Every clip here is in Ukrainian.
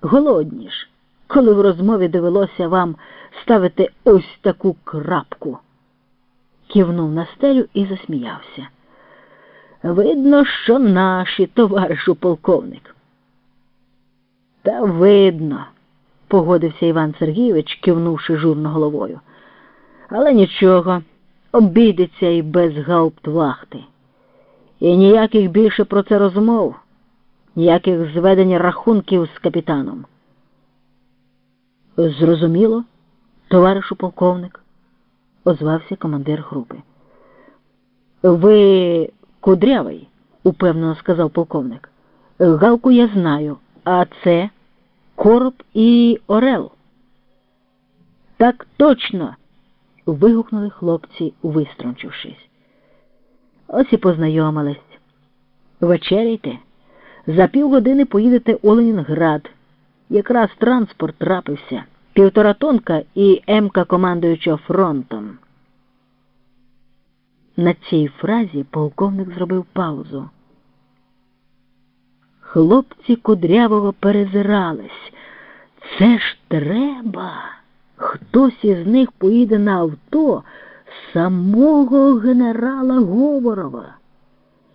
голодні ж, коли в розмові довелося вам ставити ось таку крапку. Кивнув на стелю і засміявся. Видно, що наші, товаришу полковник. Та видно, погодився Іван Сергійович, кивнувши журно головою. Але нічого, обійдеться і без гауптвахти. І ніяких більше про це розмов, ніяких зведень рахунків з капітаном. Зрозуміло, товаришу полковник, озвався командир групи. Ви кудрявий, упевнено сказав полковник. Галку я знаю, а це короб і орел. Так точно. вигукнули хлопці, вистрончившись. Ось і познайомились. Вечеряйте. За півгодини поїдете у Ленінград. Якраз транспорт трапився. Півтора тонка і емка командуючого фронтом. На цій фразі полковник зробив паузу. Хлопці кудрявого перезирались. Це ж треба. Хтось із них поїде на авто самого генерала Говорова.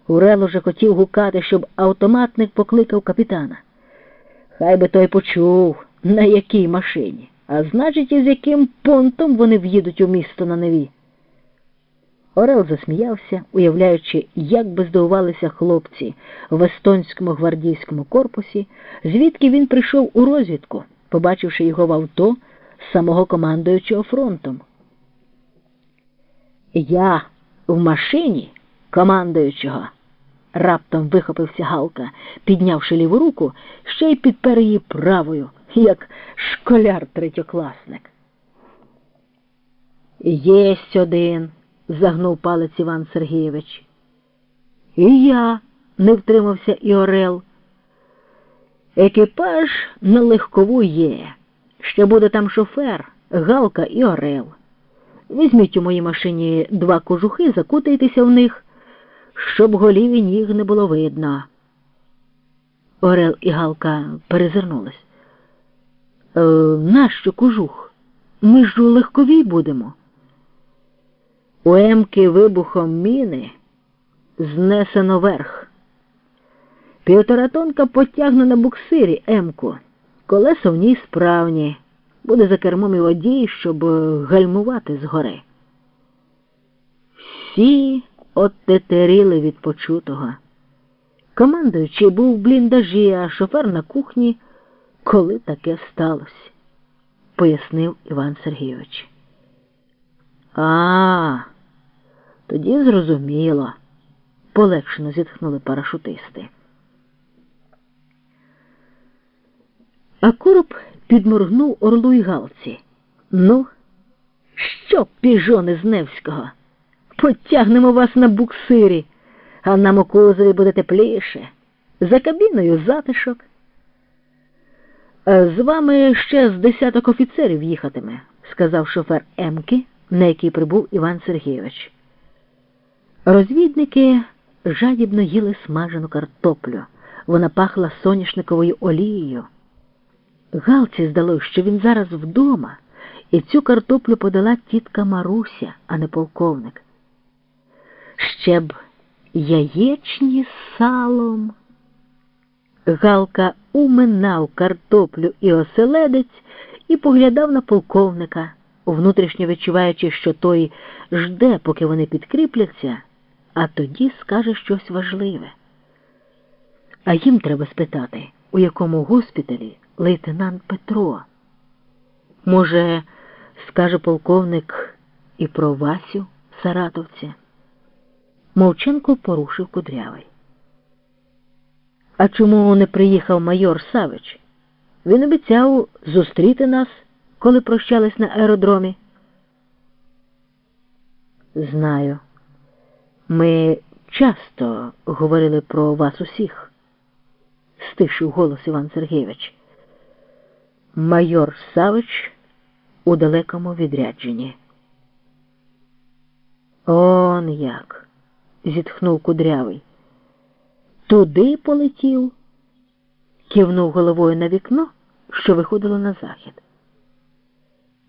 Урел уже хотів гукати, щоб автоматник покликав капітана. Хай би той почув, на якій машині, а значить, із яким понтом вони в'їдуть у місто на неві. Орел засміявся, уявляючи, як би здивувалися хлопці в естонському гвардійському корпусі, звідки він прийшов у розвідку, побачивши його в авто з самого командуючого фронтом. Я в машині командуючого, раптом вихопився Галка, піднявши ліву руку, ще й підпер її правою, як школяр третьокласник. Єсть один загнув палець Іван Сергійович. І я, не втримався і Орел. Екіпаж на легкову є. Ще буде там шофер, Галка і Орел. Візьміть у моїй машині два кожухи, закутайтеся в них, щоб голів і ніг не було видно. Орел і Галка перезирнулись. «Е, Нащо кожух? Ми ж у легковій будемо. У Емки вибухом міни знесено верх. Півтора тонка потягне на буксирі Емку. Колеса в ній справні. Буде за кермом і водій, щоб гальмувати згори. Всі оттетеріли від почутого. Командуючий був в бліндажі, а шофер на кухні, коли таке сталося, пояснив Іван Сергійович. А, тоді зрозуміло, полегшено зітхнули парашутисти. А короб підморгнув орлу й галці. Ну, що, піжони з Невського? Потягнемо вас на буксирі, а нам у кузові буде тепліше. За кабіною затишок. З вами ще з десяток офіцерів їхатиме, сказав шофер Емки, на який прибув Іван Сергійович. Розвідники жадібно їли смажену картоплю. Вона пахла соняшниковою олією. Галці здалося, що він зараз вдома, і цю картоплю подала тітка Маруся, а не полковник. Ще б яєчні салом. Галка уминав картоплю і оселедець і поглядав на полковника, внутрішньо відчуваючи, що той жде, поки вони підкріпляться а тоді скаже щось важливе. А їм треба спитати, у якому госпіталі лейтенант Петро. Може, скаже полковник і про Васю Саратовця. Мовченко порушив кудрявий. А чому не приїхав майор Савич? Він обіцяв зустріти нас, коли прощались на аеродромі. Знаю. Ми часто говорили про вас усіх, стишив голос Іван Сергійович. Майор Савич у далекому відрядженні. Он як, зітхнув кудрявий. Туди полетів, кивнув головою на вікно що виходило на захід.